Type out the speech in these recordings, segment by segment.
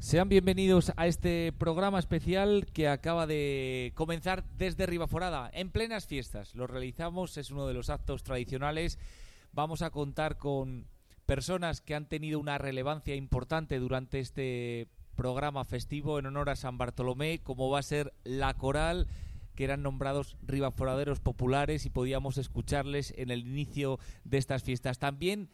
Sean bienvenidos a este programa especial que acaba de comenzar desde Ribaforada, en plenas fiestas. Lo realizamos, es uno de los actos tradicionales. Vamos a contar con personas que han tenido una relevancia importante durante este programa festivo en honor a San Bartolomé, como va a ser la coral que eran nombrados ribaforaderos populares y podíamos escucharles en el inicio de estas fiestas. También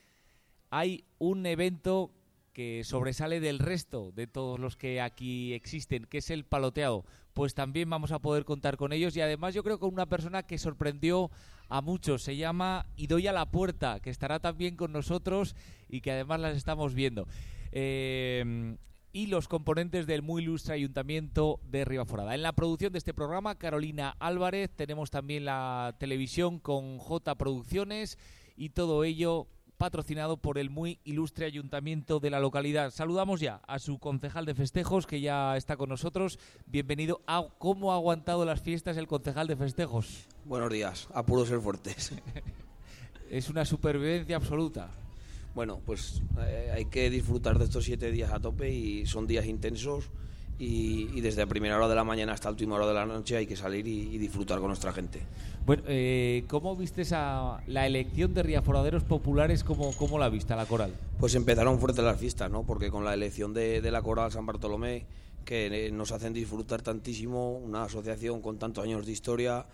hay un evento que sobresale del resto de todos los que aquí existen, que es el paloteado. Pues también vamos a poder contar con ellos y además yo creo que una persona que sorprendió a muchos. Se llama Idoya La Puerta, que estará también con nosotros y que además las estamos viendo. Eh, y los componentes del muy ilustre Ayuntamiento de Ribaforada. En la producción de este programa, Carolina Álvarez, tenemos también la televisión con J Producciones y todo ello patrocinado por el muy ilustre ayuntamiento de la localidad. Saludamos ya a su concejal de festejos que ya está con nosotros. Bienvenido a cómo ha aguantado las fiestas el concejal de festejos. Buenos días, a puro ser fuertes. es una supervivencia absoluta. Bueno, pues eh, hay que disfrutar de estos siete días a tope y son días intensos y, desde la primera hora de la mañana hasta la última hora de la noche hay que salir y, disfrutar con nuestra gente. Bueno, eh, ¿cómo viste esa, la elección de riaforaderos populares? ¿Cómo, ¿Cómo la viste la coral? Pues empezaron fuertes las fiestas, ¿no? Porque con la elección de, la coral San Bartolomé, que eh, nos hacen disfrutar tantísimo, una asociación con tantos años de historia,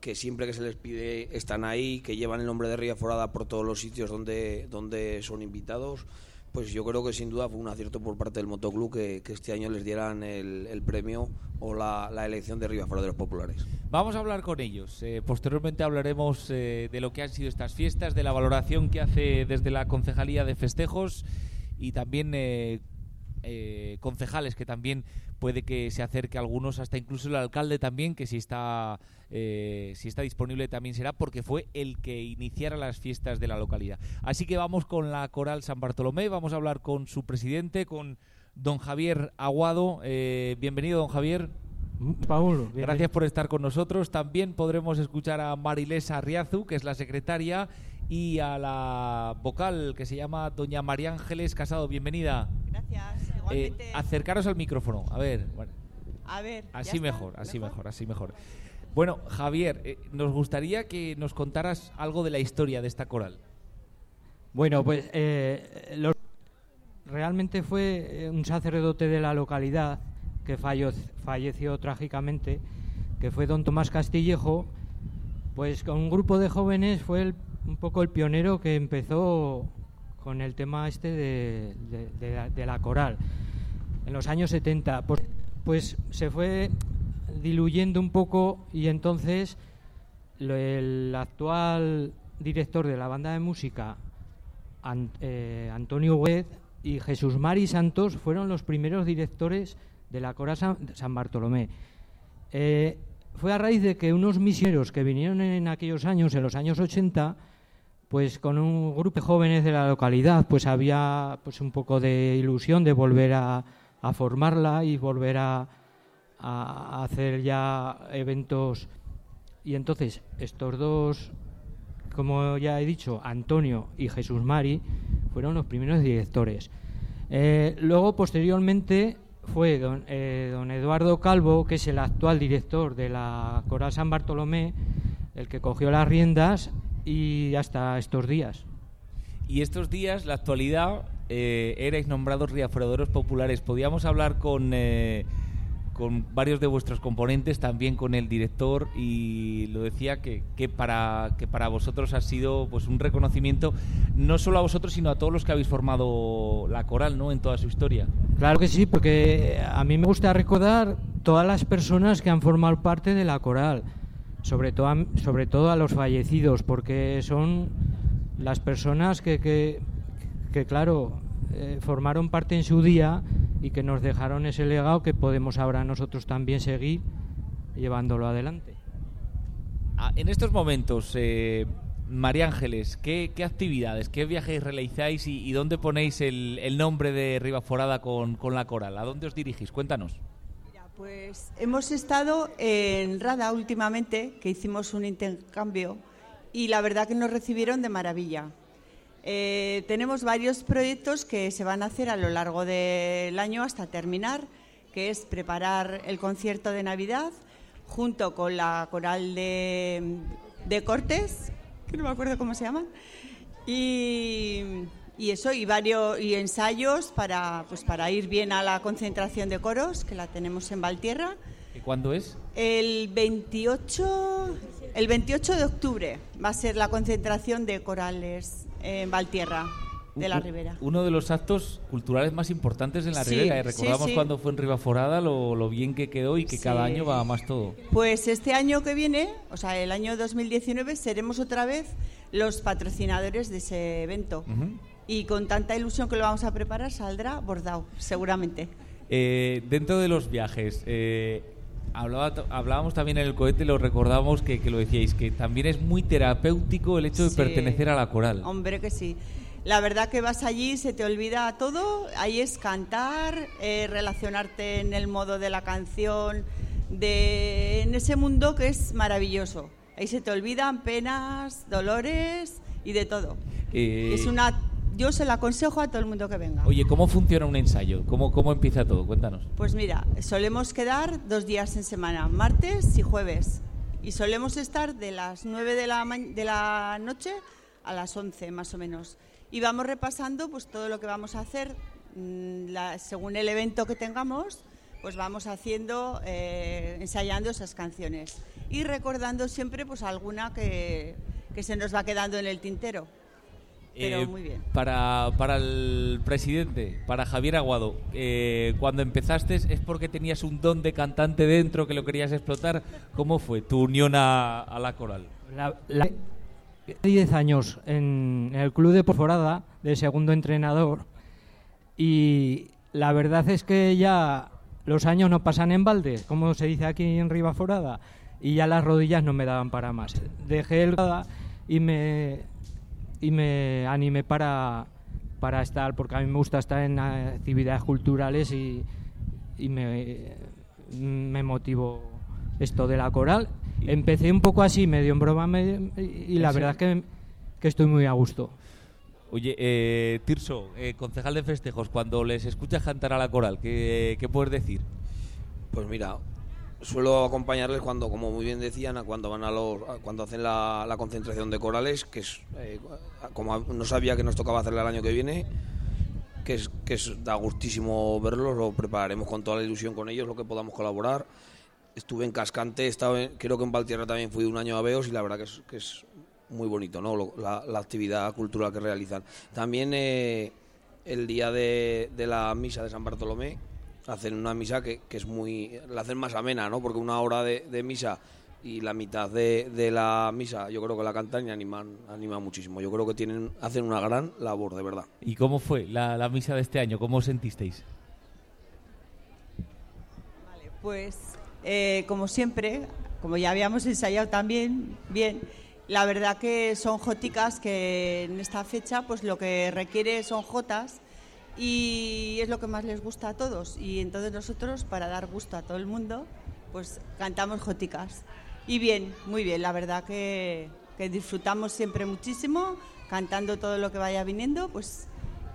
que siempre que se les pide están ahí, que llevan el nombre de Riaforada por todos los sitios donde, donde son invitados pues yo creo que sin duda fue un acierto por parte del motoclub que, este año les dieran el, premio o la, elección de Riva los Populares. Vamos a hablar con ellos. Eh, posteriormente hablaremos eh, de lo que han sido estas fiestas, de la valoración que hace desde la Concejalía de Festejos y también eh, eh, concejales que también puede que se acerque algunos, hasta incluso el alcalde también, que si está, eh, si está disponible también será, porque fue el que iniciara las fiestas de la localidad. Así que vamos con la Coral San Bartolomé, vamos a hablar con su presidente, con don Javier Aguado. Eh, bienvenido, don Javier. Paulo, gracias por estar con nosotros. También podremos escuchar a Marilesa Riazu, que es la secretaria, y a la vocal que se llama doña María Ángeles Casado. Bienvenida. Gracias. Eh, acercaros al micrófono. A ver. A ver. Así mejor, así mejor? así mejor. Bueno, Javier, eh, nos gustaría que nos contaras algo de la historia de esta coral. Bueno, pues eh, realmente fue un sacerdote de la localidad que falleció trágicamente, que fue don Tomás Castillejo, pues con un grupo de jóvenes fue un poco el pionero que empezó con el tema este de, la, coral. En los años 70, pues, pues, se fue diluyendo un poco y entonces el actual director de la banda de música, eh, Antonio Huez y Jesús Mari Santos fueron los primeros directores de la Coral San, Bartolomé. Eh, fue a raíz de que unos misioneros que vinieron en aquellos años, en los años 80, pues con un grupo de jóvenes de la localidad, pues había pues un poco de ilusión de volver a, formarla y volver a, hacer ya eventos. Y entonces estos dos, como ya he dicho, Antonio y Jesús Mari, fueron los primeros directores. Eh, luego, posteriormente, fue don, eh, don Eduardo Calvo, que es el actual director de la Coral San Bartolomé, el que cogió las riendas y hasta estos días. Y estos días, la actualidad, eh, erais nombrados riaforaderos populares. Podíamos hablar con, eh, con varios de vuestros componentes, también con el director, y lo decía que, que, para, que para vosotros ha sido pues un reconocimiento, no solo a vosotros, sino a todos los que habéis formado la coral ¿no? en toda su historia. Claro que sí, porque a mí me gusta recordar todas las personas que han formado parte de la coral sobre todo, a, sobre todo a los fallecidos, porque son las personas que, que, claro, eh, formaron parte en su día y que nos dejaron ese legado que podemos ahora nosotros también seguir llevándolo adelante. Ah, en estos momentos, eh, María Ángeles, ¿qué, actividades, qué viajes realizáis y, dónde ponéis el, el, nombre de Ribaforada con, con la coral? ¿A dónde os dirigís? Cuéntanos. Pues hemos estado en Rada últimamente, que hicimos un intercambio, y la verdad que nos recibieron de maravilla. Eh, tenemos varios proyectos que se van a hacer a lo largo del año hasta terminar, que es preparar el concierto de Navidad junto con la coral de, de Cortes, que no me acuerdo cómo se llaman, y, y eso, y varios y ensayos para, pues, para ir bien a la concentración de coros, que la tenemos en Valtierra. ¿Y cuándo es? El 28, el 28 de octubre va a ser la concentración de corales en Valtierra de la Ribera. Uno de los actos culturales más importantes en la Sí, Ribera. Y sí, recordamos sí. cuando fue en Ribaforada lo, lo bien que quedó y que cada año va a más todo. Pues este año que viene, o sea, el año 2019, seremos otra vez los patrocinadores de ese evento. Ujú. Y con tanta ilusión que lo vamos a preparar, saldrá bordado, seguramente. Eh, dentro de los viajes, eh, hablaba hablábamos también en el cohete, lo recordamos que, que lo decíais, que también es muy terapéutico el hecho de Sí. pertenecer a la coral. Hombre que sí. La verdad que vas allí, se te olvida todo, ahí es cantar, eh, relacionarte en el modo de la canción, de, en ese mundo que es maravilloso. Ahí se te olvidan penas, dolores y de todo. Eh, Es una, yo se lo aconsejo a todo el mundo que venga. Oye, ¿cómo funciona un ensayo? ¿Cómo, ¿Cómo empieza todo? Cuéntanos. Pues mira, solemos quedar dos días en semana, martes y jueves. Y solemos estar de las 9 de la, de la noche a las 11 más o menos. Y vamos repasando pues todo lo que vamos a hacer mm, la- según el evento que tengamos, pues vamos haciendo, eh, ensayando esas canciones. Y recordando siempre pues alguna que, que se nos va quedando en el tintero. Pero Eh, muy bien. Para, para el presidente, para Javier Aguado, eh, cuando empezaste es porque tenías un don de cantante dentro que lo querías explotar. ¿Cómo fue tu unión a, a la coral? La, la- 10 años en el club de Porforada, de segundo entrenador, y la verdad es que ya los años no pasan en balde, como se dice aquí en Ribaforada, y ya las rodillas no me daban para más. Dejé el y me, y me animé para, para estar, porque a mí me gusta estar en actividades culturales y, y me, me motivó esto de la coral. Empecé un poco así, medio en broma, medio- y la ¿En verdad es que, que estoy muy a gusto. Oye, eh, Tirso, eh, concejal de festejos, cuando les escuchas cantar a la coral, ¿qué, qué puedes decir? Pues mira, suelo acompañarles cuando, como muy bien decían, cuando van a los, cuando hacen la, concentración de corales, que es eh, como no sabía que nos tocaba hacerla el año que viene, que es que es da gustísimo verlos, lo prepararemos con toda la ilusión con ellos, lo que podamos colaborar. Estuve en Cascante, en- creo que en Valtierra también fui un año a Beos y la verdad que es, que es muy bonito, ¿no? La, actividad cultural que realizan. También eh, el día de la misa de San Bartolomé hacen una misa que, que es muy la hacen más amena, ¿no? Porque una hora de, de misa y la mitad de, de la misa, yo creo que la cantan y animan, animan muchísimo. Yo creo que tienen hacen una gran labor, de verdad. ¿Y cómo fue la, la misa de este año? ¿Cómo os sentisteis? Pues eh, como siempre, como ya habíamos ensayado también, bien, la verdad que son joticas que en esta fecha pues lo que requiere son jotas y es lo que más les gusta a todos y entonces nosotros para dar gusto a todo el mundo pues cantamos joticas y bien, muy bien, la verdad que, disfrutamos siempre muchísimo cantando todo lo que vaya viniendo, pues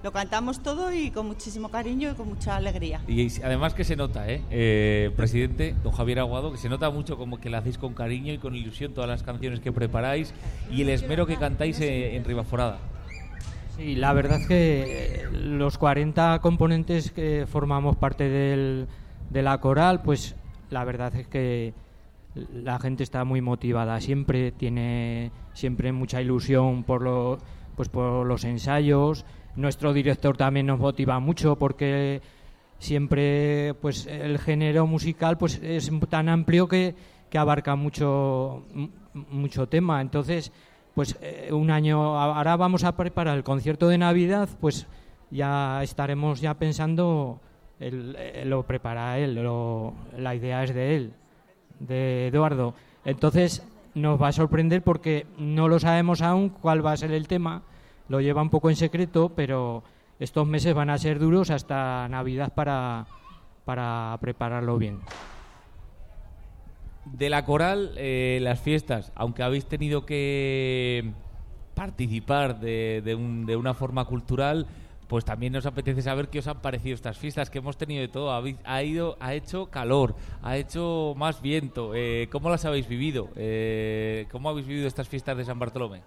lo cantamos todo y con muchísimo cariño y con mucha alegría. Y además que se nota, ¿eh? Eh, presidente, don Javier Aguado, que se nota mucho como que le hacéis con cariño y con ilusión todas las canciones que preparáis y el esmero que cantáis eh, en Ribaforada. Sí, la verdad es que los 40 componentes que formamos parte del- de la coral, pues la verdad es que la gente está muy motivada, siempre tiene siempre mucha ilusión por los pues por los ensayos. Nuestro director también nos motiva mucho porque siempre pues el género musical pues es tan amplio que, que abarca mucho mucho tema. Entonces, pues eh, un año ahora vamos a preparar el concierto de Navidad, pues ya estaremos ya pensando eh, lo prepara él, lo- la idea es de él, de Eduardo. Entonces nos va a sorprender porque no lo sabemos aún cuál va a ser el tema, lo lleva un poco en secreto, pero estos meses van a ser duros hasta Navidad para, para prepararlo bien. De la coral, eh, las fiestas, aunque habéis tenido que participar de, de, un- de una forma cultural, pues también nos apetece saber qué os han parecido estas fiestas, que hemos tenido de todo. Ha, ido, ha hecho calor, ha hecho más viento. Eh, ¿Cómo las habéis vivido? Eh, ¿Cómo habéis vivido estas fiestas de San Bartolomé?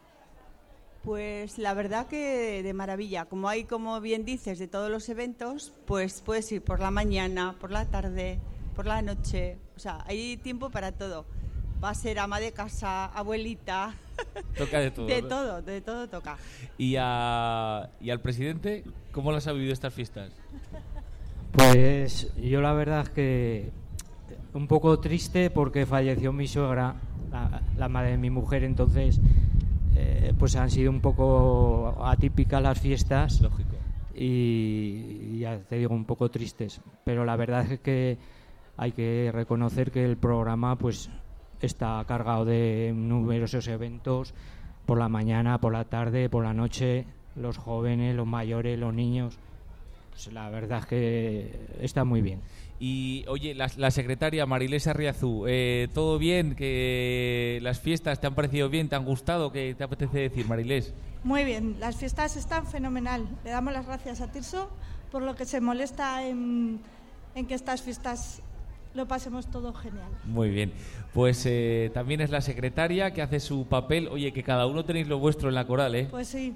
Pues la verdad que de maravilla. Como hay, como bien dices, de todos los eventos, pues puedes ir por la mañana, por la tarde, por la noche. O sea, hay tiempo para todo. Va a ser ama de casa, abuelita, Toca de todo. de ¿no? todo, de todo toca. ¿Y, a- ¿Y al presidente cómo las ha vivido estas fiestas? Pues yo la verdad es que un poco triste porque falleció mi suegra, la, la madre de mi mujer, entonces eh, pues han sido un poco atípicas las fiestas Lógico. y, y ya te digo un poco tristes, pero la verdad es que hay que reconocer que el programa pues está cargado de numerosos eventos por la mañana, por la tarde, por la noche, los jóvenes, los mayores, los niños. Pues la verdad es que está muy bien. Y oye, la, la secretaria Marilés Arriazú, eh, ¿todo bien? ¿Que las fiestas te han parecido bien? ¿Te han gustado? ¿Qué te apetece decir, Marilés? Muy bien, las fiestas están fenomenal. Le damos las gracias a Tirso por lo que se molesta en, en que estas fiestas lo pasemos todo genial. Muy bien. Pues eh, también es la secretaria que hace su papel. Oye, que cada uno tenéis lo vuestro en la coral, ¿eh? Pues sí,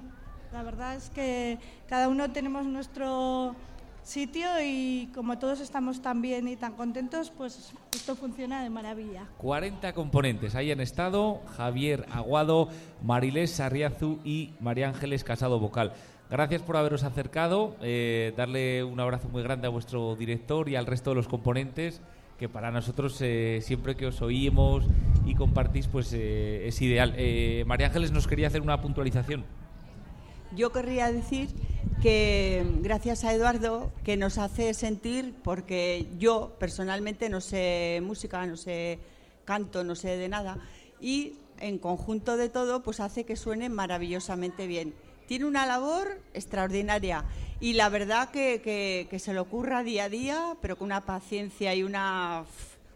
la verdad es que cada uno tenemos nuestro sitio y como todos estamos tan bien y tan contentos, pues esto funciona de maravilla. 40 componentes. Ahí han estado Javier Aguado, Marilés Sarriazu y María Ángeles Casado Vocal. Gracias por haberos acercado. eh, darle un abrazo muy grande a vuestro director y al resto de los componentes, que para nosotros eh, siempre que os oímos y compartís, pues eh, es ideal. Eh, María Ángeles nos quería hacer una puntualización. Yo querría decir que gracias a Eduardo que nos hace sentir, porque yo personalmente no sé música, no sé canto, no sé de nada, y en conjunto de todo, pues hace que suene maravillosamente bien. Tiene una labor extraordinaria y la verdad que, que- que se le ocurra día a día, pero con una paciencia y una,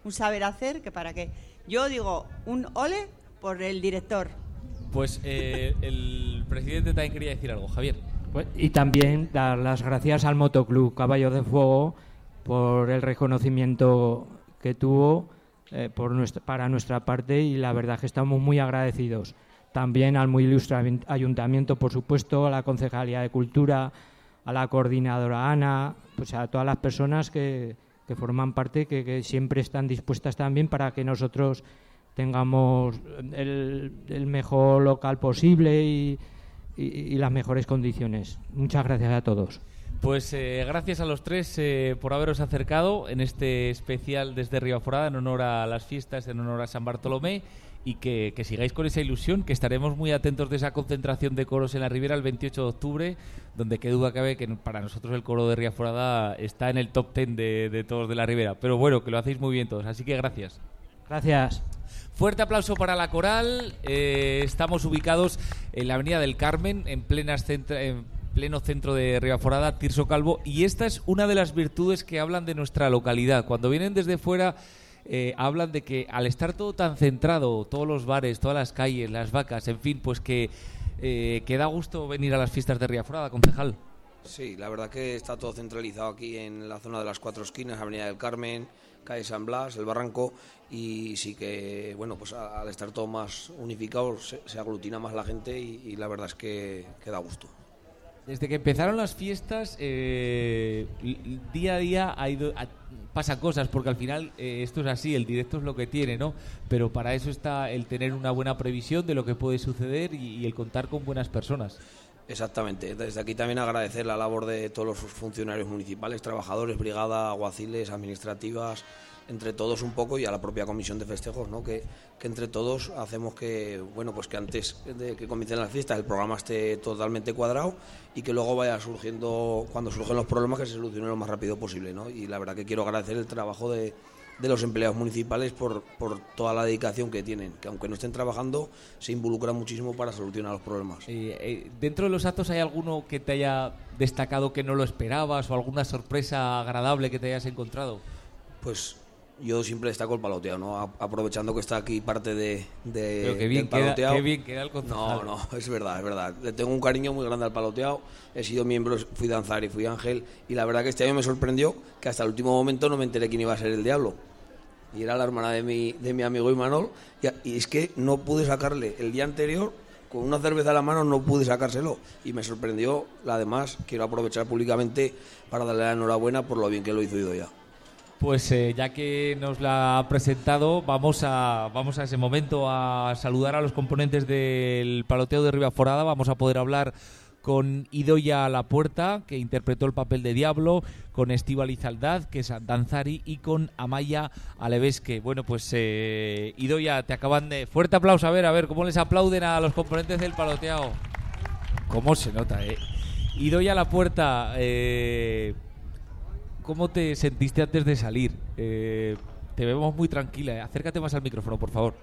un saber hacer que para qué. Yo digo, un ole por el director. Pues eh, el presidente también quería decir algo. Javier. Pues, y también dar las gracias al Motoclub Caballo de Fuego por el reconocimiento que tuvo eh, por nuestra, para nuestra parte y la verdad que estamos muy agradecidos. También al muy ilustre ayun- ayuntamiento, por supuesto, a la Concejalía de Cultura, a la coordinadora Ana, pues a todas las personas que, que forman parte, que, que siempre están dispuestas también para que nosotros tengamos el, el mejor local posible y, y- y las mejores condiciones. Muchas gracias a todos. Pues eh, gracias a los tres eh, por haberos acercado en este especial desde Ribaforada en honor a las fiestas, en honor a San Bartolomé y que, que sigáis con esa ilusión, que estaremos muy atentos de esa concentración de coros en la Ribera el 28 de octubre, donde qué duda cabe que para nosotros el coro de Ribaforada está en el top 10 de, de todos de la Ribera. Pero bueno, que lo hacéis muy bien todos, así que gracias. Gracias. Fuerte aplauso para la coral. Eh, estamos ubicados en la Avenida del Carmen, en, plenas centra- en pleno centro de Ribaforada, Tirso Calvo. Y esta es una de las virtudes que hablan de nuestra localidad. Cuando vienen desde fuera, eh, hablan de que al estar todo tan centrado, todos los bares, todas las calles, las vacas, en fin, pues que, eh, que da gusto venir a las fiestas de Ribaforada, concejal. Sí, la verdad que está todo centralizado aquí en la zona de las cuatro esquinas, Avenida del Carmen, calle San Blas, el Barranco, y sí que, bueno, pues al estar todo más unificado se, se aglutina más la gente y, y la verdad es que, que da gusto. Desde que empezaron las fiestas, eh, día a día ha ido, pasan cosas, porque al final eh, esto es así, el directo es lo que tiene, ¿no? Pero para eso está el tener una buena previsión de lo que puede suceder y, y el contar con buenas personas. Exactamente. Desde aquí también agradecer la labor de todos los funcionarios municipales, trabajadores, brigada, aguaciles, administrativas, entre todos un poco y a la propia comisión de festejos, ¿no? Que, que entre todos hacemos que, bueno, pues que antes de que comiencen las fiestas el programa esté totalmente cuadrado y que luego vaya surgiendo, cuando surgen los problemas, que se solucionen lo más rápido posible, ¿no? Y la verdad que quiero agradecer el trabajo de, de los empleados municipales por, por toda la dedicación que tienen, que aunque no estén trabajando, se involucran muchísimo para solucionar los problemas. Eh, eh, ¿Dentro de los actos hay alguno que te haya destacado que no lo esperabas o alguna sorpresa agradable que te hayas encontrado? Pues yo siempre destaco el paloteado, ¿no? Aprovechando que está aquí parte de, de Pero qué bien del queda- paloteado. qué bien queda el. No, no, es verdad, es verdad. Le tengo un cariño muy grande al paloteado. He sido miembro, fui danzar y fui ángel. Y la verdad que este año me sorprendió que hasta el último momento no me enteré quién iba a ser el diablo. Y era la hermana de mi, de mi amigo Imanol. Y, y es que no pude sacarle el día anterior, con una cerveza a la mano, no pude sacárselo. Y me sorprendió. Además, quiero aprovechar públicamente para darle la enhorabuena por lo bien que lo hizo Idoia. Pues eh, ya que nos la ha presentado, vamos a, vamos a ese momento a saludar a los componentes del paloteo de Ribaforada. Vamos a poder hablar con Idoya La Puerta, que interpretó el papel de Diablo, con Estíbal Izaldad, que es Danzari, y con Amaya Alevesque. Bueno, pues eh, Idoya, te acaban de... Fuerte aplauso, a ver, a ver, ¿cómo les aplauden a los componentes del paloteado? ¿Cómo se nota, eh? Idoya La Puerta, eh, ¿Cómo te sentiste antes de salir? Eh, te vemos muy tranquila. eh. Acércate más al micrófono, por favor.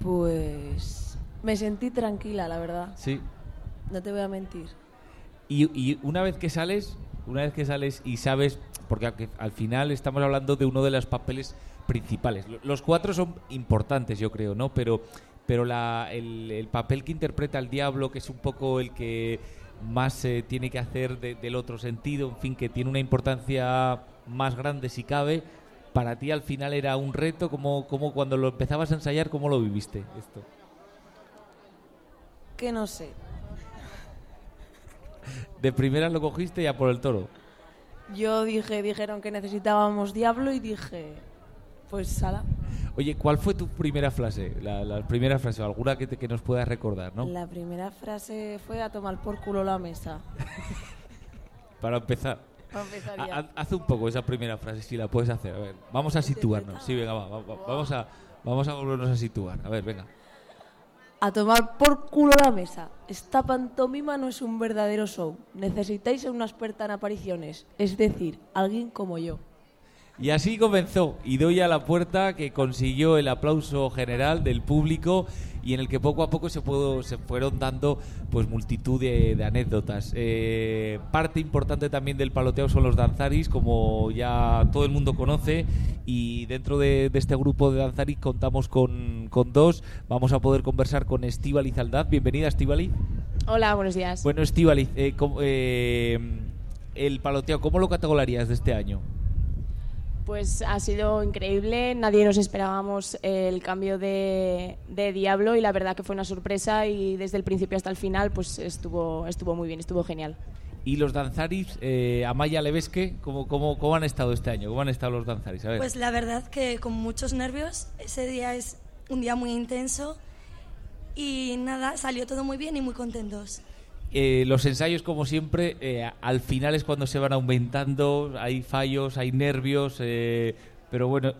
Pues me sentí tranquila, la verdad. Sí. No te voy a mentir. Y, y una vez que sales, una vez que sales y sabes, porque al- al final estamos hablando de uno de los papeles principales. Lo- Los cuatro son importantes, yo creo, ¿no? Pero, pero la, el, el papel que interpreta el diablo, que es un poco el que más se tiene que hacer de- del otro sentido, en fin, que tiene una importancia más grande si cabe. Para ti al final era un reto, como, como cuando lo empezabas a ensayar, ¿cómo lo viviste esto? Que no sé. De primera lo cogiste ya por el toro. Yo dije, dijeron que necesitábamos diablo y dije, pues sala. Oye, ¿cuál fue tu primera frase? La, la primera frase, alguna que, te- que nos puedas recordar, ¿no? La primera frase fue a tomar por culo la mesa. Para empezar. Haz un poco esa primera frase, si la puedes hacer. A ver, vamos a situarnos. Sí, venga, va, va, va, vamos, a, vamos a volvernos a situar. A ver, venga. A tomar por culo la mesa. Esta pantomima no es un verdadero show. Necesitáis a una experta en apariciones. Es decir, alguien como yo. Y así comenzó. Y doy a la puerta que consiguió el aplauso general del público y en el que poco a poco se, pudo, se fueron dando pues multitud de, de anécdotas. Eh, parte importante también del paloteo son los danzaris, como ya todo el mundo conoce. Y dentro de, de este grupo de danzaris contamos con, con dos. Vamos a poder conversar con Estíbaliz Zaldad. Bienvenida, Estíbaliz. Hola, buenos días. Bueno, Estíbaliz, eh, ¿cómo- eh, el paloteo, ¿cómo lo categorizarías de este año? Pues ha sido increíble, nadie nos esperábamos el cambio de, de Diablo y la verdad que fue una sorpresa y desde el principio hasta el final pues estuvo, estuvo muy bien, estuvo genial. Y los danzaris, eh, Amaya Levesque, ¿cómo, cómo, ¿cómo han estado este año? ¿Cómo han estado los danzaris? A ver. Pues la verdad que con muchos nervios, ese día es un día muy intenso y nada, salió todo muy bien y muy contentos. Eh, los ensayos, como siempre, eh, al final es cuando se van aumentando, hay fallos, hay nervios, eh, pero bueno,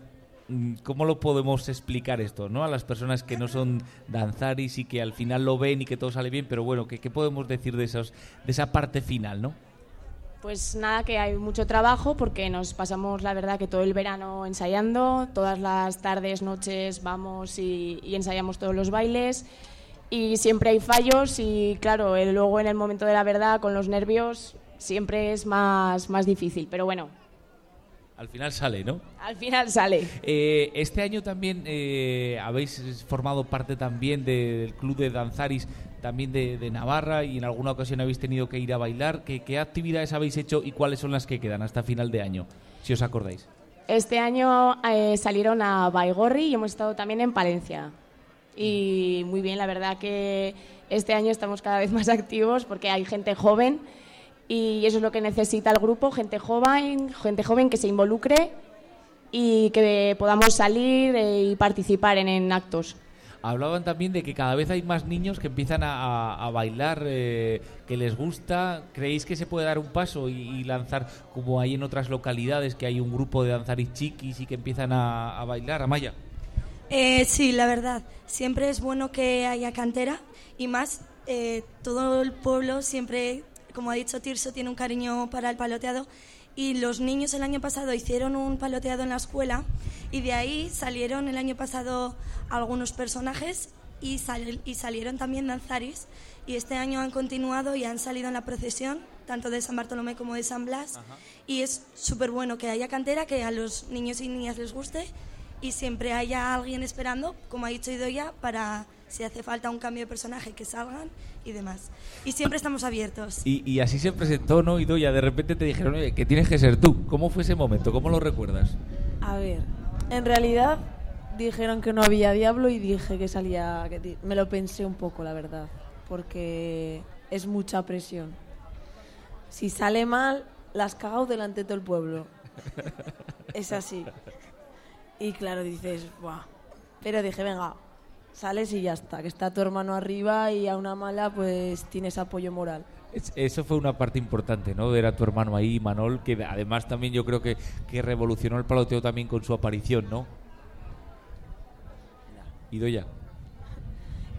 mm, ¿cómo lo podemos explicar esto no a las personas que no son danzaris y que al final lo ven y que todo sale bien? Pero bueno, ¿qué, qué podemos decir de, esos, de esa parte final, no? Pues nada, que hay mucho trabajo porque nos pasamos la verdad que todo el verano ensayando, todas las tardes, noches vamos y, y ensayamos todos los bailes y siempre hay fallos y claro, luego en el momento de la verdad con los nervios siempre es más, más difícil, pero bueno, Al final sale, ¿no? al final sale. Eh, este año también eh, habéis formado parte también de- del club de danzaris también de, de Navarra y en alguna ocasión habéis tenido que ir a bailar. ¿Qué, qué actividades habéis hecho y cuáles son las que quedan hasta final de año? Si os acordáis. Este año eh, salieron a Baigorri y hemos estado también en Palencia. Y muy bien, la verdad que este año estamos cada vez más activos porque hay gente joven y eso es lo que necesita el grupo, gente joven, gente joven que se involucre y que podamos salir eh, y participar en, en actos. Hablaban también de que cada vez hay más niños que empiezan a, bailar, eh, que les gusta. ¿Creéis que se puede dar un paso y, lanzar, como hay en otras localidades, que hay un grupo de danzaris chiquis y que empiezan a, a bailar? Amaya. Eh, sí, la verdad, siempre es bueno que haya cantera y más eh, todo el pueblo siempre, como ha dicho Tirso, tiene un cariño para el paloteado. Y los niños el año pasado hicieron un paloteado en la escuela y de ahí salieron el año pasado algunos personajes y, sal- y salieron también danzaris y este año han continuado y han salido en la procesión, tanto de San Bartolomé como de San Blas. Y es súper bueno que haya cantera, que a los niños y niñas les guste y siempre haya alguien esperando, como ha dicho Idoya, para si hace falta un cambio de personaje que salgan y demás. Y siempre estamos abiertos. Y, y así se presentó, ¿no? Y Doya, de repente te dijeron, oye, que tienes que ser tú. ¿Cómo fue ese momento? ¿Cómo lo recuerdas? A ver, en realidad dijeron que no había diablo y dije que salía. Que me lo pensé un poco, la verdad, porque es mucha presión. Si sale mal, las cagado delante de todo el pueblo. Es así. Y claro, dices, ¡buah! Pero dije, venga, sales y ya está, que está tu hermano arriba y a una mala, pues tienes apoyo moral. Es- Eso fue una parte importante, ¿no? Ver a tu hermano ahí, Manol, que además también yo creo que, que revolucionó el paloteo también con su aparición, ¿no? Y Doya,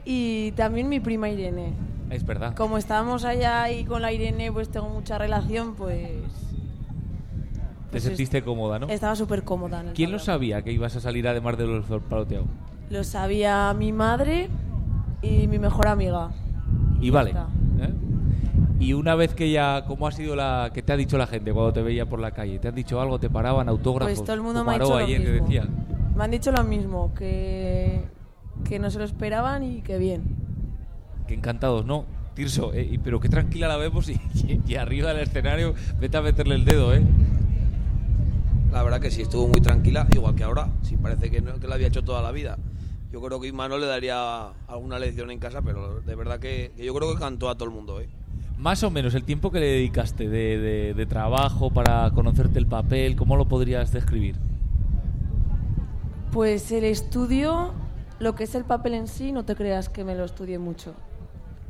Y también mi prima Irene. es verdad. Como estábamos allá y con la Irene, pues tengo mucha relación, pues. Te pues sentiste cómoda, ¿no? Estaba súper cómoda. en el ¿Quién lo sabía que ibas a salir además de los del paloteo? Lo sabía mi madre y mi mejor amiga. Y vale. ¿eh? Y una vez que ya, ¿cómo ha sido la que te ha dicho la gente cuando te veía por la calle? ¿Te han dicho algo? ¿Te paraban autógrafos? Pues todo el mundo me ha dicho lo ayer mismo. Me han dicho lo mismo, que, que no se lo esperaban y que bien. Que encantados, ¿no? Tirso, eh, pero qué tranquila la vemos y, y- y arriba del escenario vete a meterle el dedo, ¿eh? La verdad que sí, estuvo muy tranquila, igual que ahora. Sí, parece que, no, que lo había hecho toda la vida. Yo creo que Imanol le daría alguna lección en casa, pero de verdad que, que yo creo que cantó a todo el mundo. ¿eh? Más o menos el tiempo que le dedicaste de, de- de trabajo para conocerte el papel, ¿cómo lo podrías describir? Pues el estudio, lo que es el papel en sí, no te creas que me lo estudié mucho.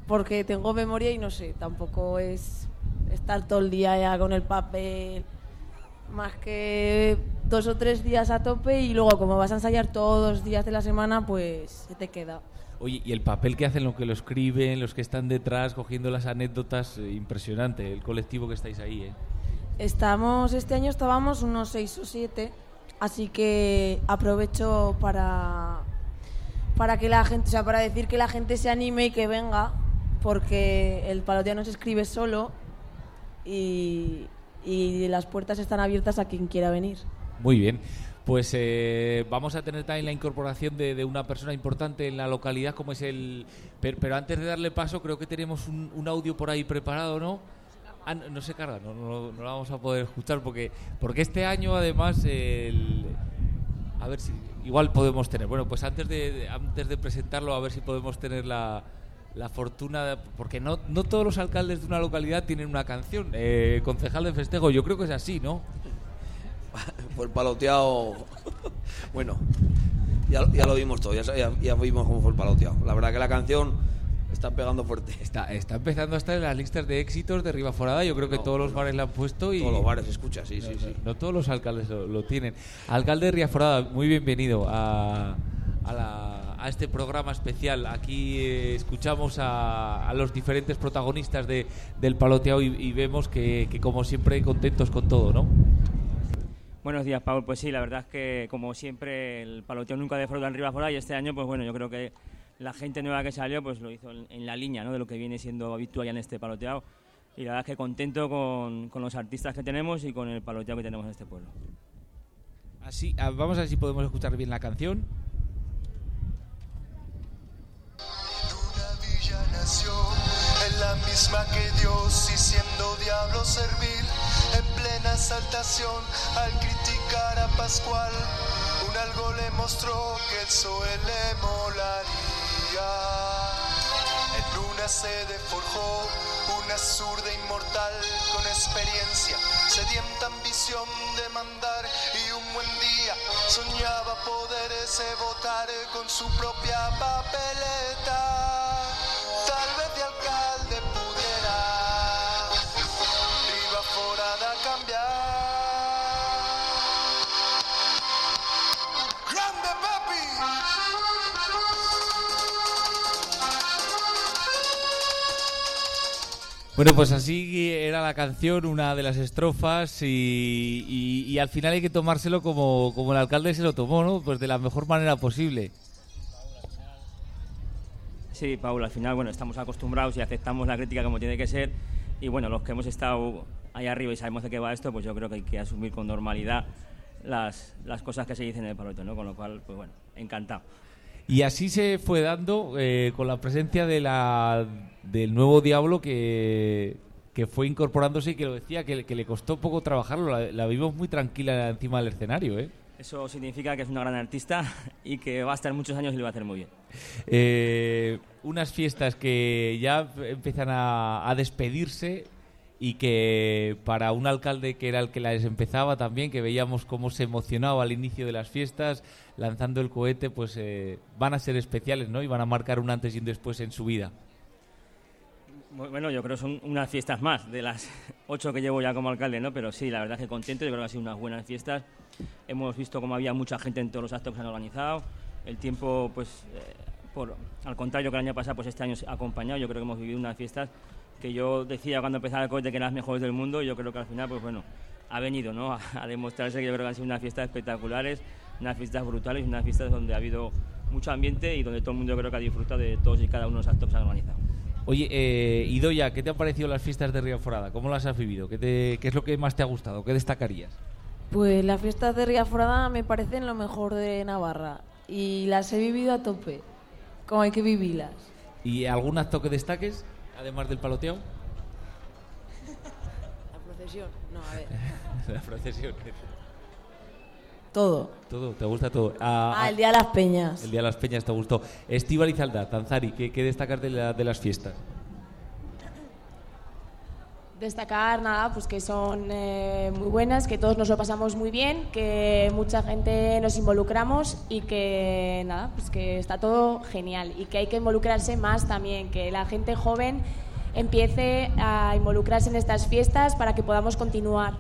Porque tengo memoria y no sé, tampoco es estar todo el día ya con el papel. Más que dos o tres días a tope y luego como vas a ensayar todos los días de la semana, pues se te queda. Oye, y el papel que hacen los que lo escriben, los que están detrás, cogiendo las anécdotas, eh, impresionante, el colectivo que estáis ahí, ¿eh? Estamos, este año estábamos unos seis o siete, así que aprovecho para, para que la gente, o sea, para decir que la gente se anime y que venga, porque el paloteo no se escribe solo y, y las puertas están abiertas a quien quiera venir. Muy bien. Pues eh, vamos a tener también la incorporación de, de una persona importante en la localidad, como es el. Pero, antes de darle paso, creo que tenemos un, un audio por ahí preparado, ¿no? Ah, no, se carga, no, no, no lo vamos a poder escuchar porque porque este año además el, a ver si igual podemos tener. Bueno, pues antes de- antes de presentarlo a ver si podemos tener la, la fortuna de- porque no no todos los alcaldes de una localidad tienen una canción. Eh, concejal de festejo, yo creo que es así, ¿no? Fue el paloteado. bueno, ya, ya lo vimos todo, ya, ya, ya vimos cómo fue el paloteado. La verdad que la canción está pegando fuerte. Está, está empezando a estar en las listas de éxitos de Ribaforada. Yo creo que No, todos los no. bares la han puesto y. Todos los bares se escucha, sí, sí, sí. no todos los alcaldes lo, lo tienen. Alcalde de Ribaforada, muy bienvenido a, a, la- a este programa especial. Aquí eh, escuchamos a, a los diferentes protagonistas de, del paloteado y, y vemos que, que, como siempre, contentos con todo, ¿no? Buenos días, Paul. Pues sí, la verdad es que, como siempre, el paloteo nunca defrauda en Ribafora y este año, pues bueno, yo creo que la gente nueva que salió, pues lo hizo en, en la línea, ¿no? De lo que viene siendo habitual ya en este paloteado. Y la verdad es que contento con, con los artistas que tenemos y con el paloteado que tenemos en este pueblo. Así, ah, vamos a ver si podemos escuchar bien la canción. En la misma que Dios y siendo diablo servil en plena exaltación al criticar a Pascual un algo le mostró que el Zoe le molaría. En una sede forjó una zurda inmortal con experiencia sedienta ambición de mandar y un buen día soñaba poderse votar con su propia papeleta Bueno, pues así era la canción, una de las estrofas, y, y- al final hay que tomárselo como, como el alcalde se lo tomó, ¿no? Pues de la mejor manera posible. Sí, Paul, al final, bueno, estamos acostumbrados y aceptamos la crítica como tiene que ser. Y bueno, los que hemos estado ahí arriba y sabemos de qué va esto, pues yo creo que hay que asumir con normalidad las, las cosas que se dicen en el palote, ¿no? Con lo cual, pues bueno, encantado. Y así se fue dando eh, con la presencia de la, del nuevo Diablo que, que fue incorporándose y que lo decía que, que le costó poco trabajarlo. La, la vimos muy tranquila encima del escenario, ¿eh? Eso significa que es una gran artista y que va a estar muchos años y lo va a hacer muy bien. Eh, unas fiestas que ya empiezan a, a despedirse y que para un alcalde que era el que las empezaba también, que veíamos cómo se emocionaba al inicio de las fiestas, lanzando el cohete, pues eh, van a ser especiales, ¿no? Y van a marcar un antes y un después en su vida. Bueno, yo creo que son unas fiestas más de las ocho que llevo ya como alcalde, ¿no? Pero sí, la verdad que contento, yo creo que han sido unas buenas fiestas. Hemos visto cómo había mucha gente en todos los actos que se han organizado. El tiempo, pues, eh, por, al contrario que el año pasado, pues este año ha acompañado. Yo creo que hemos vivido unas fiestas que yo decía cuando empezaba el cohete que eran las mejores del mundo. Y yo creo que al final, pues bueno, ha venido, ¿no? A, a demostrarse que yo creo que han sido unas fiestas espectaculares, unas fiestas brutales, unas fiestas donde ha habido mucho ambiente y donde todo el mundo yo creo que ha disfrutado de todos y cada uno de los actos que se han organizado. Oye, eh, Idoya, ¿qué te han parecido las fiestas de Río Forada? ¿Cómo las has vivido? ¿Qué, te- ¿Qué es lo que más te ha gustado? ¿Qué destacarías? Pues las fiestas de Riaforada me parecen lo mejor de Navarra y las he vivido a tope, como hay que vivirlas. ¿Y algún acto que destaques, además del paloteado? La procesión, no, a ver. La procesión. Todo. Todo, te gusta todo. Ah, Ah, el Día de las Peñas. El Día de las Peñas te gustó. Estíbal y Tanzari, ¿qué, qué destacas de, la- de las fiestas? Destacar nada, pues que son eh, muy buenas, que todos nos lo pasamos muy bien, que mucha gente nos involucramos y que nada, pues que está todo genial y que hay que involucrarse más también, que la gente joven empiece a involucrarse en estas fiestas para que podamos continuar.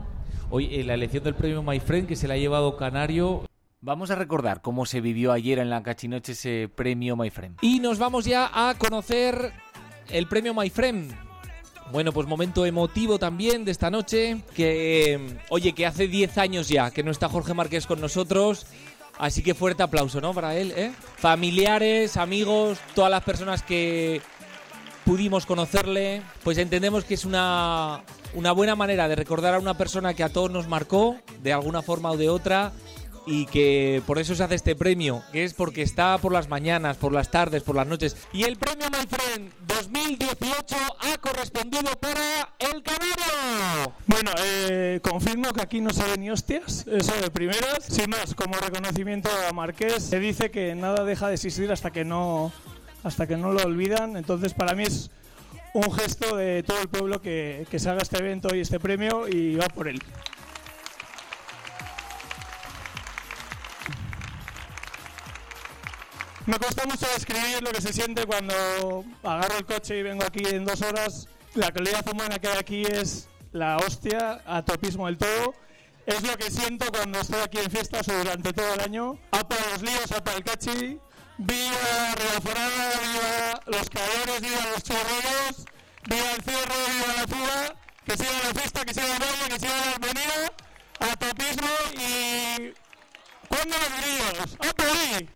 Hoy en la elección del premio My Friend que se le ha llevado Canario. Vamos a recordar cómo se vivió ayer en la Cachinoche ese premio My Friend. Y nos vamos ya a conocer el premio My Friend. Bueno, pues momento emotivo también de esta noche. Que, oye, que hace 10 años ya que no está Jorge Márquez con nosotros. Así que fuerte aplauso, ¿no? Para él, ¿eh? Familiares, amigos, todas las personas que pudimos conocerle, pues entendemos que es una, una buena manera de recordar a una persona que a todos nos marcó, de alguna forma o de otra, y que por eso se hace este premio, que es porque está por las mañanas, por las tardes, por las noches. Y el premio My Friend 2018 ha correspondido para el Canario. Bueno, eh, confirmo que aquí no se ven ni hostias, eso de primeras. Sin más, como reconocimiento a Marqués, se dice que nada deja de existir hasta que no, hasta que no lo olvidan. Entonces, para mí es un gesto de todo el pueblo que, que se haga este evento y este premio y va por él. Me cuesta mucho describir lo que se siente cuando agarro el coche y vengo aquí en dos horas. La calidad humana que hay aquí es la hostia, a topismo del todo. Es lo que siento cuando estoy aquí en fiestas o durante todo el año. A para los líos, a para el cachi. Viva Riaforada, viva los calores, viva los chorros, viva el cierre, viva la fuga. Que siga la fiesta, que siga el baile, que siga la armonía. A topismo y...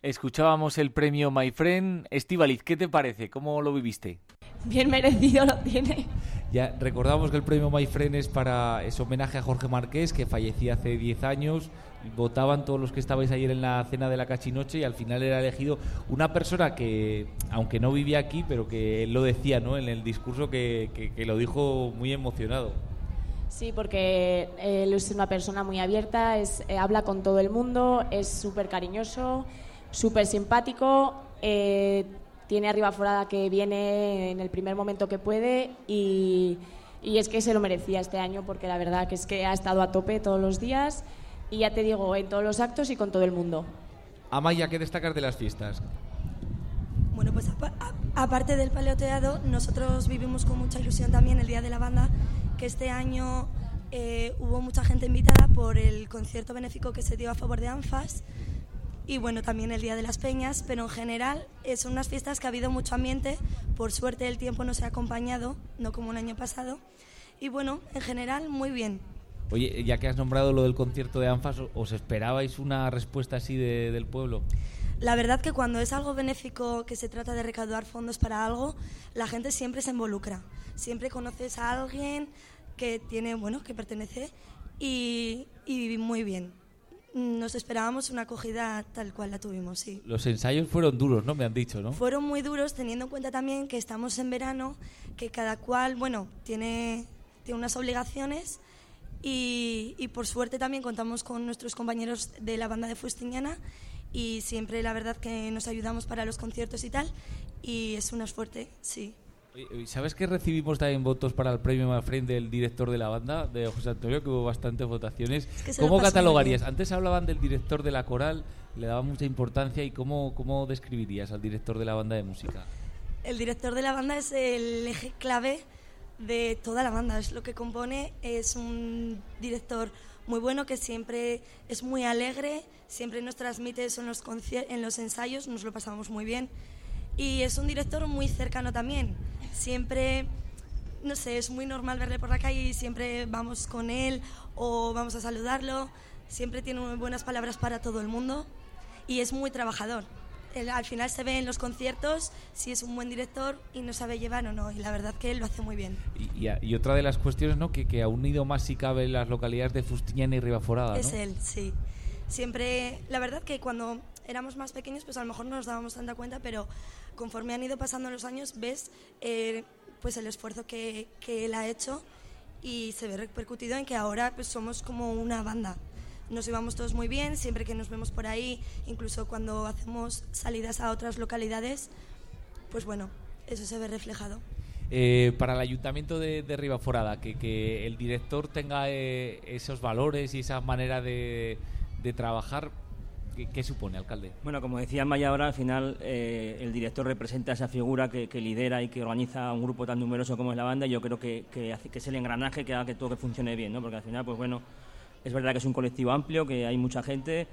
Escuchábamos el premio My Friend. Estivaliz, ¿qué te parece? ¿Cómo lo viviste? Bien merecido lo tiene. Ya recordamos que el premio My Friend es para ese homenaje a Jorge Márquez, que fallecía hace 10 años. Votaban todos los que estabais ayer en la cena de la Cachinoche y al final era elegido una persona que, aunque no vivía aquí, pero que él lo decía ¿no? en el discurso que, que- que lo dijo muy emocionado. Sí, porque él es una persona muy abierta, es, eh, habla con todo el mundo, es súper cariñoso, súper simpático, eh, tiene arriba forada que viene en el primer momento que puede y, y es que se lo merecía este año porque la verdad que es que ha estado a tope todos los días y ya te digo, en todos los actos y con todo el mundo. Amaya, ¿qué destacas de las fiestas? Bueno, pues aparte del paleoteado, nosotros vivimos con mucha ilusión también el Día de la Banda, que este año eh, hubo mucha gente invitada por el concierto benéfico que se dio a favor de ANFAS y bueno, también el Día de las Peñas, pero en general eh, son unas fiestas que ha habido mucho ambiente, por suerte el tiempo nos ha acompañado, no como el año pasado, y bueno, en general muy bien. Oye, ya que has nombrado lo del concierto de Anfas, ¿os esperabais una respuesta así de- del pueblo? la verdad que cuando es algo benéfico, que se trata de recaudar fondos para algo, la gente siempre se involucra. Siempre conoces a alguien que tiene, bueno, que pertenece y, y muy bien. Nos esperábamos una acogida tal cual la tuvimos, sí. Los ensayos fueron duros, ¿no? Me han dicho, ¿no? Fueron muy duros teniendo en cuenta también que estamos en verano, que cada cual, bueno, tiene, tiene unas obligaciones y, y por suerte también contamos con nuestros compañeros de la banda de Fustiniana y siempre la verdad que nos ayudamos para los conciertos y tal y es un esfuerzo, sí. ¿Sabes que recibimos también votos para el premio Mafren del director de la banda, de José Antonio, que hubo bastantes votaciones? que se lo ¿Cómo catalogarías? Antes hablaban del director de la coral, le daba mucha importancia, ¿y cómo, cómo describirías al director de la banda de música? El director de la banda es el eje clave de toda la banda, es lo que compone, es un director muy bueno que siempre es muy alegre, siempre nos transmite eso en los, en los ensayos, nos lo pasamos muy bien y es un director muy cercano también, siempre, no sé, es muy normal verle por la calle y siempre vamos con él o vamos a saludarlo, siempre tiene muy buenas palabras para todo el mundo y es muy trabajador. Él, al final se ve en los conciertos si es un buen director y no sabe llevar o no, y la verdad que él lo hace muy bien. Y, y y otra de las cuestiones, ¿no? Que, que ha unido más si cabe las localidades de Fustiñana y Ribaforada, ¿no? Es él, sí. Siempre, la verdad que cuando éramos más pequeños, pues a lo mejor no nos dábamos tanta cuenta, pero conforme han ido pasando los años, ves eh, pues el esfuerzo que, que él ha hecho y se ve repercutido en que ahora pues somos como una banda. Nos llevamos todos muy bien, siempre que nos vemos por ahí, incluso cuando hacemos salidas a otras localidades, pues bueno, eso se ve reflejado. Eh, para el ayuntamiento de, de Ribaforada, que, que el director tenga eh, esos valores y esa manera de, de trabajar, ¿qué, qué supone, alcalde? Bueno, como decía Maya ahora, al final eh, el director representa esa figura que, que lidera y que organiza un grupo tan numeroso como es la banda y yo creo que, que, hace- que es el engranaje que haga que todo funcione bien, ¿no? Porque al final, pues bueno, es verdad que es un colectivo amplio, que hay mucha gente,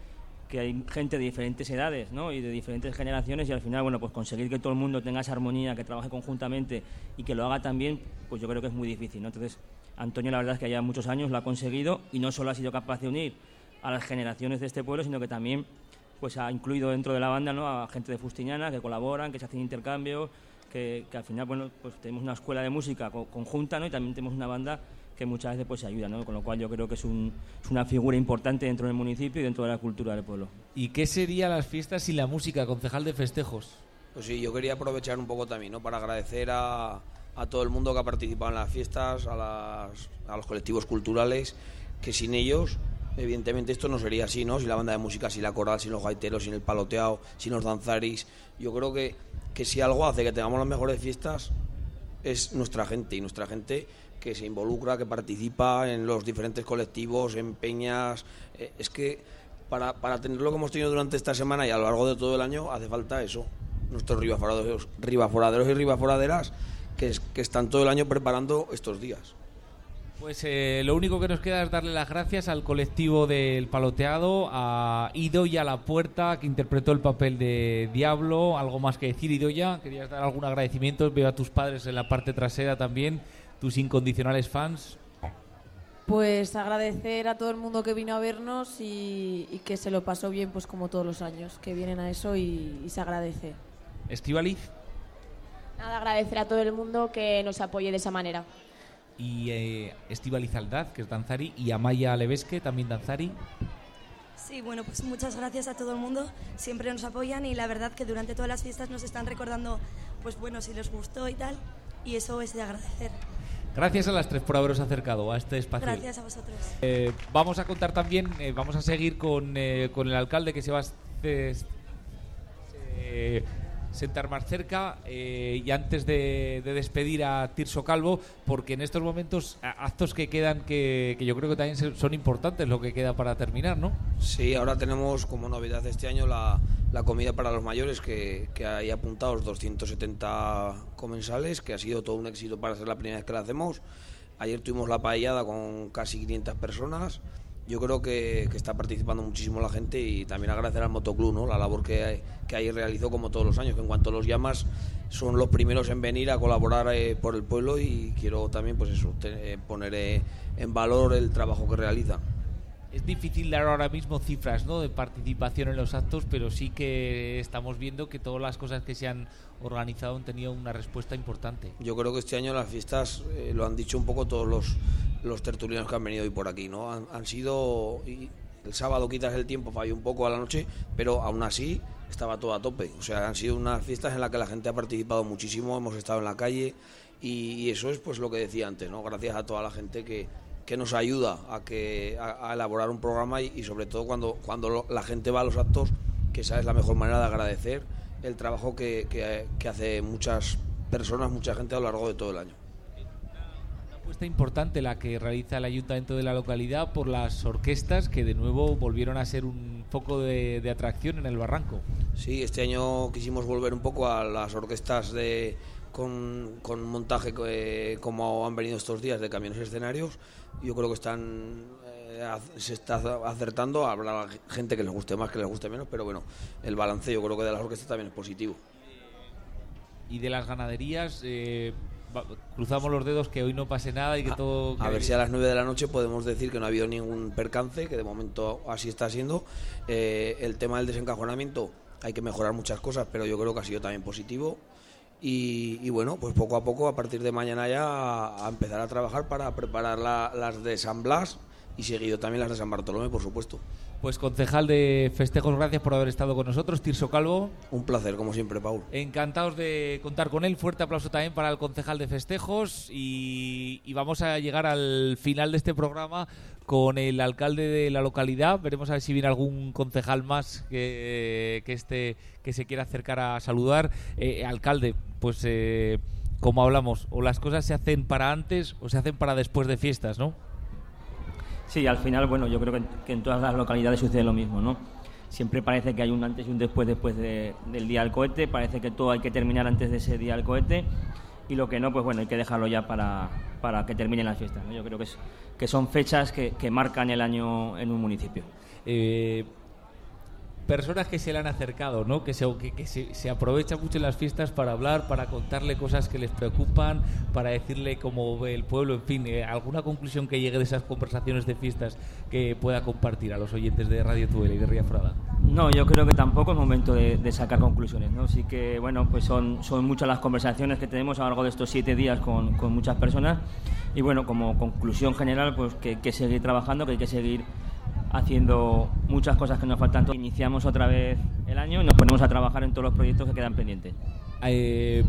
que hay gente de diferentes edades ¿no? y de diferentes generaciones y al final, bueno, pues conseguir que todo el mundo tenga esa armonía, que trabaje conjuntamente y que lo haga también, pues yo creo que es muy difícil, ¿no? Entonces, Antonio la verdad es que ya muchos años lo ha conseguido y no solo ha sido capaz de unir a las generaciones de este pueblo, sino que también pues ha incluido dentro de la banda ¿no? a gente de Fustiñana que colaboran, que se hacen intercambios, que, que al final bueno pues tenemos una escuela de música co- conjunta ¿no? y también tenemos una banda que muchas veces pues se ayuda, ¿no? con lo cual yo creo que es, un- es una figura importante dentro del municipio y dentro de la cultura del pueblo. ¿Y qué serían las fiestas sin la música, concejal de festejos? Pues sí, yo quería aprovechar un poco también, ¿no? Para agradecer a, a todo el mundo que ha participado en las fiestas, a, las- a los colectivos culturales, que sin ellos, evidentemente esto no sería así, ¿no? Sin la banda de música, sin la coral, sin los gaiteros, sin el paloteado, sin los danzaris. Yo creo que, que si algo hace que tengamos las mejores fiestas es nuestra gente y nuestra gente que se involucra, que participa en los diferentes colectivos, en peñas. Eh, es que para, para tener lo que hemos tenido durante esta semana y a lo largo de todo el año hace falta eso. Nuestros ribaforaderos, y ribaforaderas que, que están todo el año preparando estos días. Pues eh, lo único que nos queda es darle las gracias al colectivo del Paloteado, a Idoya La Puerta, que interpretó el papel de Diablo. ¿Algo más que decir, Idoya? ¿Querías dar algún agradecimiento? Veo a tus padres en la parte trasera también, tus incondicionales fans. Pues agradecer a todo el mundo que vino a vernos y, y que se lo pasó bien, pues como todos los años, que vienen a eso y, y se agradece. Estivaliz Nada, agradecer a todo el mundo que nos apoye de esa manera. Y eh, Estivaliz Aldaz, que es danzari, y Amaya Levesque, también danzari. Sí, bueno, pues muchas gracias a todo el mundo. Siempre nos apoyan y la verdad que durante todas las fiestas nos están recordando, pues bueno, si les gustó y tal. Y eso es de agradecer. Gracias a las tres por haberos acercado a este espacio. Gracias a vosotros. Eh, vamos a contar también, eh, vamos a seguir con, eh, con el alcalde que se va a sentar más cerca eh, y antes de, de despedir a Tirso Calvo, porque en estos momentos actos que quedan que, yo creo que también son importantes lo que queda para terminar, ¿no? Sí, ahora tenemos como novedad este año la, la comida para los mayores, que, que hay apuntados 270 comensales, que ha sido todo un éxito para ser la primera vez que la hacemos. Ayer tuvimos la paellada con casi 500 personas. Yo creo que, que está participando muchísimo la gente y también agradecer al Motoclub, ¿no? la labor que, que ahí realizó como todos los años, que en cuanto los llamas son los primeros en venir a colaborar eh, por el pueblo y quiero también pues eso, te- eh, poner eh, en valor el trabajo que realizan. Es difícil dar ahora mismo cifras ¿no? de participación en los actos, pero sí que estamos viendo que todas las cosas que se han organizado han tenido una respuesta importante. Yo creo que este año las fiestas, eh, lo han dicho un poco todos los, los tertulianos que han venido hoy por aquí, ¿no? Han, sido... El sábado quitas el tiempo, falló un poco a la noche, pero aún así estaba todo a tope. O sea, han sido unas fiestas en las que la gente ha participado muchísimo, hemos estado en la calle y, eso es pues lo que decía antes, ¿no? Gracias a toda la gente que, que nos ayuda a, que, a, elaborar un programa y, y, sobre todo cuando, cuando lo, la gente va a los actos, que esa es la mejor manera de agradecer el trabajo que, que, que hace muchas personas, mucha gente a lo largo de todo el año apuesta importante la que realiza el ayuntamiento de la localidad por las orquestas que de nuevo volvieron a ser un foco de, de, atracción en el barranco. Sí, este año quisimos volver un poco a las orquestas de con, con montaje eh, como han venido estos días de camiones escenarios. Yo creo que están eh, se está acertando. Habrá gente que les guste más, que les guste menos, pero bueno, el balance yo creo que de las orquestas también es positivo. Y de las ganaderías, eh, cruzamos los dedos que hoy no pase nada y que a, todo... Que a ver si a las 9 de la noche podemos decir que no ha habido ningún percance, que de momento así está siendo. Eh, el tema del desencajonamiento hay que mejorar muchas cosas, pero yo creo que ha sido también positivo. Y, y bueno, pues poco a poco, a partir de mañana ya, a, a empezar a trabajar para preparar la, las de San Blas y seguido también las de San Bartolomé, por supuesto. Pues concejal de festejos, gracias por haber estado con nosotros, Tirso Calvo. Un placer, como siempre, Paul. Encantados de contar con él. Fuerte aplauso también para el concejal de festejos. Y, y, vamos a llegar al final de este programa con el alcalde de la localidad. Veremos a ver si viene algún concejal más que, que, este, que se quiera acercar a saludar. Eh, alcalde, pues eh, como hablamos, o las cosas se hacen para antes o se hacen para después de fiestas, ¿no? Sí, al final, bueno, yo creo que en, todas las localidades sucede lo mismo, ¿no? Siempre parece que hay un antes y un después después de, del día del cohete, parece que todo hay que terminar antes de ese día del cohete y lo que no, pues bueno, hay que dejarlo ya para, para que terminen las fiestas. ¿no? Yo creo que, es, que son fechas que, que marcan el año en un municipio. Eh, personas que se le han acercado, ¿no? que, se, que, que se, se, aprovecha mucho en las fiestas para hablar, para contarle cosas que les preocupan, para decirle cómo ve el pueblo, en fin, eh, alguna conclusión que llegue de esas conversaciones de fiestas que pueda compartir a los oyentes de Radio Tuela y de Ría Frada. No, yo creo que tampoco es momento de, de, sacar conclusiones, ¿no? Sí que, bueno, pues son, son muchas las conversaciones que tenemos a lo largo de estos siete días con, con muchas personas y, bueno, como conclusión general, pues que hay que seguir trabajando, que hay que seguir haciendo muchas cosas que nos faltan. Iniciamos otra vez el año y nos ponemos a trabajar en todos los proyectos que quedan pendientes. Eh,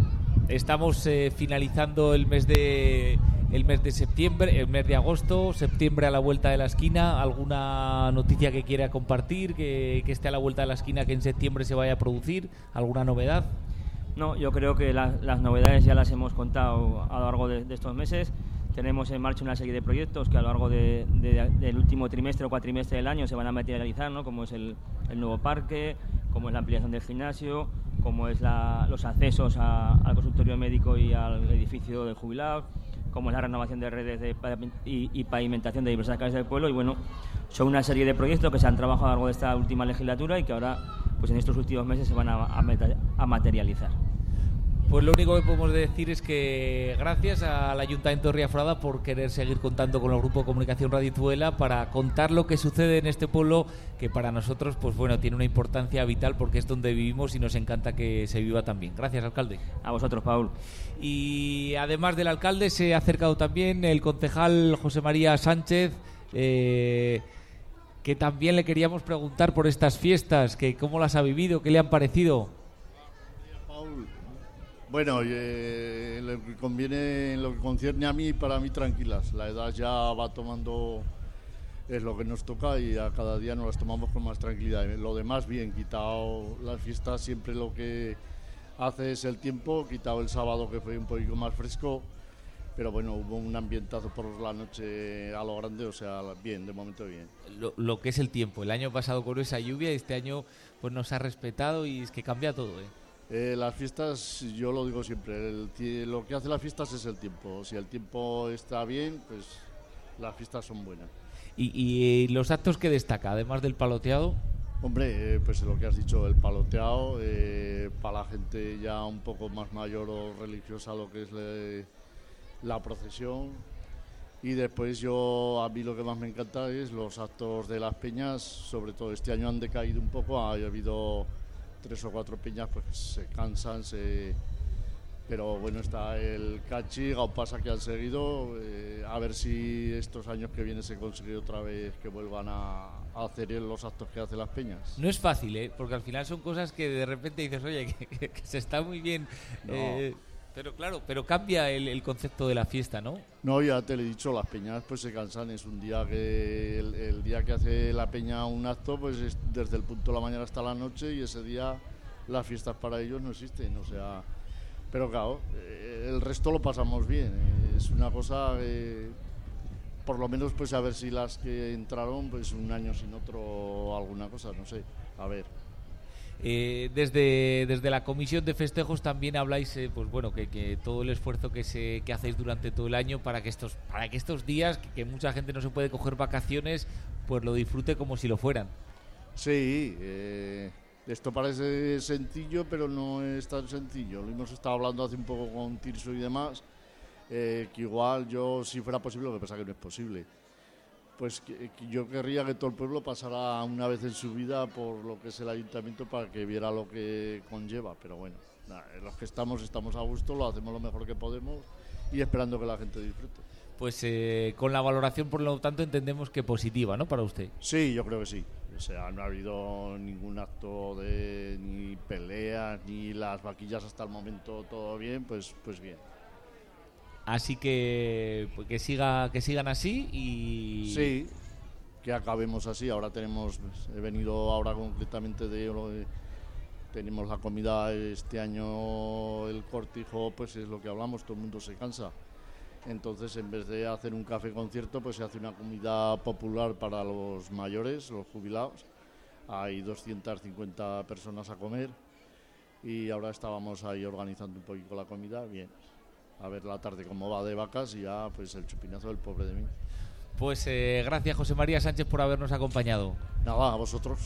estamos eh, finalizando el mes de el mes de septiembre, el mes de agosto, septiembre a la vuelta de la esquina. ¿Alguna noticia que quiera compartir, que, que esté a la vuelta de la esquina, que en septiembre se vaya a producir? ¿Alguna novedad? No, yo creo que la, las novedades ya las hemos contado a lo largo de, de estos meses tenemos en marcha una serie de proyectos que a lo largo de, de, del último trimestre o cuatrimestre del año se van a materializar, ¿no? como es el, nuevo parque, como es la ampliación del gimnasio, como es la, los accesos al consultorio médico y al edificio del jubilado, como es la renovación de redes de, y, y, pavimentación de diversas calles del pueblo. Y bueno, son una serie de proyectos que se han trabajado a lo largo de esta última legislatura y que ahora, pues en estos últimos meses, se van a materializar. Pues lo único que podemos decir es que gracias al Ayuntamiento de Riafrada por querer seguir contando con el Grupo de Comunicación Radio Tuela para contar lo que sucede en este pueblo que para nosotros pues bueno tiene una importancia vital porque es donde vivimos y nos encanta que se viva también. Gracias, alcalde. A vosotros, Paul. Y además del alcalde se ha acercado también el concejal José María Sánchez. Eh, que también le queríamos preguntar por estas fiestas, que cómo las ha vivido, qué le han parecido. Bueno, eh, lo que conviene, lo que concierne a mí, para mí tranquilas. La edad ya va tomando, es lo que nos toca y a cada día nos las tomamos con más tranquilidad. Lo demás, bien, quitado las fiestas, siempre lo que hace es el tiempo, quitado el sábado que fue un poquito más fresco, pero bueno, hubo un ambientazo por la noche a lo grande, o sea, bien, de momento bien. Lo, lo que es el tiempo, el año pasado con esa lluvia, este año pues nos ha respetado y es que cambia todo, ¿eh? Eh, las fiestas, yo lo digo siempre, el, lo que hace las fiestas es el tiempo. Si el tiempo está bien, pues las fiestas son buenas. ¿Y, y los actos que destaca, además del paloteado? Hombre, eh, pues lo que has dicho, el paloteado, eh, para la gente ya un poco más mayor o religiosa, lo que es le, la procesión. Y después yo, a mí lo que más me encanta es los actos de las peñas, sobre todo este año han decaído un poco, ha habido tres o cuatro peñas pues se cansan, se... pero bueno, está el Cachi, Gaupasa que han seguido, eh, a ver si estos años que vienen se consigue otra vez que vuelvan a, a hacer los actos que hacen las peñas. No es fácil, ¿eh? porque al final son cosas que de repente dices, oye, que, que se está muy bien. No. eh, pero claro, pero cambia el, concepto de la fiesta, ¿no? No, ya te lo he dicho, las peñas pues se cansan, es un día que el, día que hace la peña un acto pues es desde el punto de la mañana hasta la noche y ese día las fiestas para ellos no existen, o sea, pero claro, eh, el resto lo pasamos bien, es una cosa eh, por lo menos pues a ver si las que entraron pues un año sin otro alguna cosa, no sé, a ver. Eh, desde, desde la comisión de festejos también habláis, eh, pues bueno, que, todo el esfuerzo que se que hacéis durante todo el año para que estos para que estos días que, que mucha gente no se puede coger vacaciones, pues lo disfrute como si lo fueran. Sí, eh, esto parece sencillo, pero no es tan sencillo. Lo hemos estado hablando hace un poco con Tirso y demás, eh, que igual yo, si fuera posible, lo que pasa que no es posible, pues que, que yo querría que todo el pueblo pasara una vez en su vida por lo que es el ayuntamiento para que viera lo que conlleva. Pero bueno, nada, en los que estamos, estamos a gusto, lo hacemos lo mejor que podemos y esperando que la gente disfrute. Pues eh, con la valoración, por lo tanto, entendemos que positiva, ¿no? Para usted. Sí, yo creo que sí. O sea, no ha habido ningún acto de ni peleas ni las vaquillas hasta el momento todo bien, pues pues bien. Así que pues, que siga que sigan así y Sí, que acabemos así. Ahora tenemos, he venido ahora concretamente de- tenemos la comida este año, el cortijo, pues es lo que hablamos, todo el mundo se cansa. Entonces, en vez de hacer un café concierto, pues se hace una comida popular para los mayores, los jubilados. Hay 250 personas a comer y ahora estábamos ahí organizando un poquito la comida, bien. A ver la tarde cómo va de vacas y ya pues el chupinazo del pobre de mí. Pues eh, gracias José María Sánchez por habernos acompañado. Nada, a vosotros.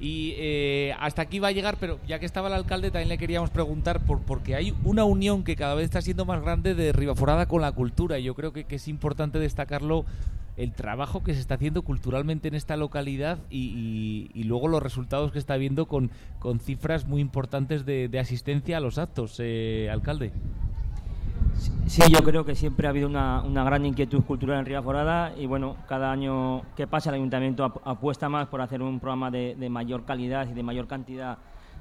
Y eh, hasta aquí va a llegar, pero ya que estaba el alcalde también le queríamos preguntar por porque hay una unión que cada vez está siendo más grande de Ribaforada con la cultura y yo creo que, que es importante destacarlo el trabajo que se está haciendo culturalmente en esta localidad y, y- y luego los resultados que está viendo con, con cifras muy importantes de, de asistencia a los actos, eh, alcalde. Sí, yo creo que siempre ha habido una, una gran inquietud cultural en Ría Forada y bueno, cada año que pasa el ayuntamiento ap- apuesta más por hacer un programa de, de mayor calidad y de mayor cantidad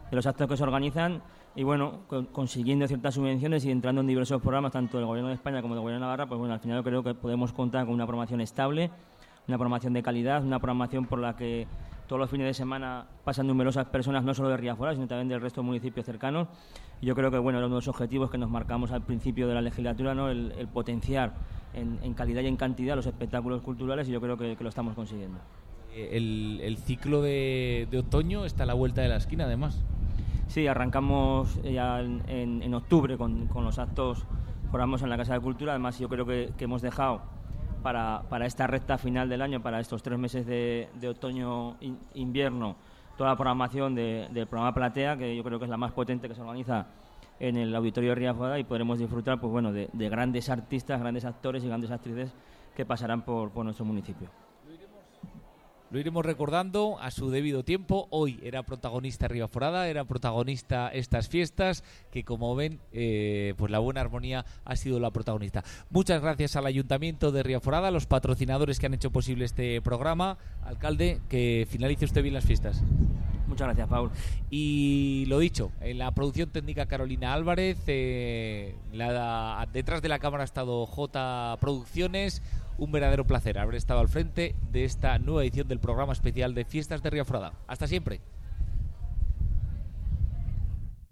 de los actos que se organizan y bueno, con- consiguiendo ciertas subvenciones y entrando en diversos programas, tanto del Gobierno de España como del Gobierno de Navarra, pues bueno, al final yo creo que podemos contar con una programación estable, una programación de calidad, una programación por la que todos los fines de semana pasan numerosas personas, no solo de Riaforada, sino también del resto de municipios cercanos. Y yo creo que bueno, uno de los objetivos que nos marcamos al principio de la legislatura, ¿no? el, el potenciar en, en calidad y en cantidad los espectáculos culturales y yo creo que, que lo estamos consiguiendo. Eh, El, el ciclo de, de otoño está a la vuelta de la esquina, además. Sí, arrancamos ya en, en- en octubre con, con los actos formamos en la Casa de Cultura. Además, yo creo que, que hemos dejado para, para esta recta final del año, para estos tres meses de, otoño-invierno, toda la programación de- del programa Platea, que yo creo que es la más potente que se organiza en el Auditorio de y podremos disfrutar pues, bueno, de, de grandes artistas, grandes actores y grandes actrices que pasarán por, por nuestro municipio. Lo iremos recordando a su debido tiempo. Hoy era protagonista Ribaforada, era protagonista estas fiestas, que como ven, eh, pues la buena armonía ha sido la protagonista. Muchas gracias al Ayuntamiento de Ribaforada, a los patrocinadores que han hecho posible este programa. Alcalde, que finalice usted bien las fiestas. Muchas gracias, Paul. Y lo dicho, en la producción técnica Carolina Álvarez, eh, la- detrás de la cámara ha estado J Producciones. Un verdadero placer haber estado al frente de esta nueva edición del programa especial de Fiestas de Riafrada. Hasta siempre.